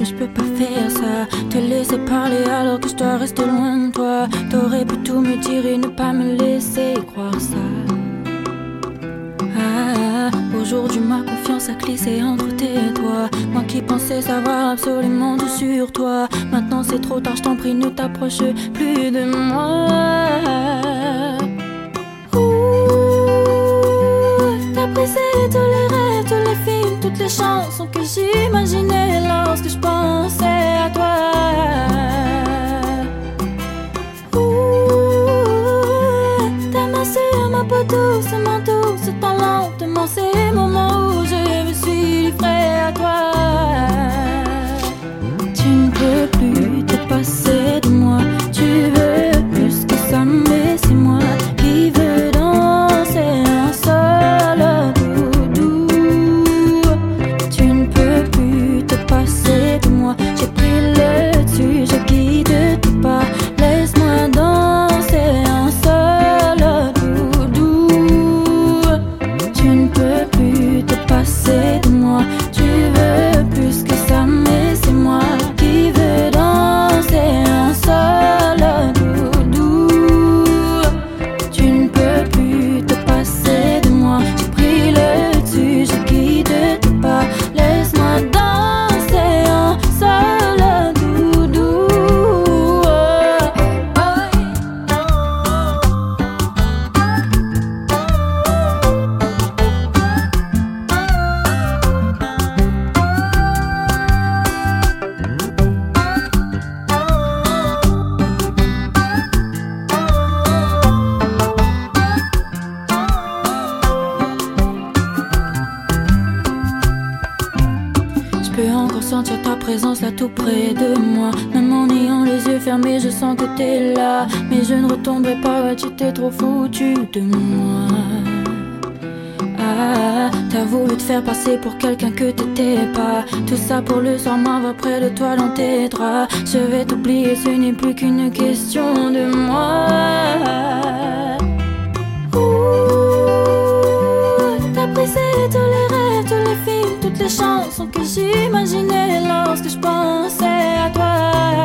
mais je peux pas faire ça. Te laisser parler alors que je dois rester loin de toi. T'aurais pu tout me dire et ne pas me laisser croire ça. Ah, Aujourd'hui ma confiance a glissé entre tes doigts Moi qui pensais savoir absolument tout sur toi Maintenant c'est trop tard, je t'en prie ne t'approche plus de moi T'as brisé chansons que j'imaginais lorsque je pensais peux encore sentir ta présence là tout près de moi. Même en ayant les yeux fermés, je sens que t'es là. Mais je ne retomberai pas, tu t'es trop foutu de moi. Ah, t'as voulu te faire passer pour quelqu'un que t'étais pas. Tout ça pour le soir, m'avoir près de toi dans tes draps. Je vais t'oublier, ce n'est plus qu'une question de moi. Chansons que j'imaginais lorsque je pensais à toi.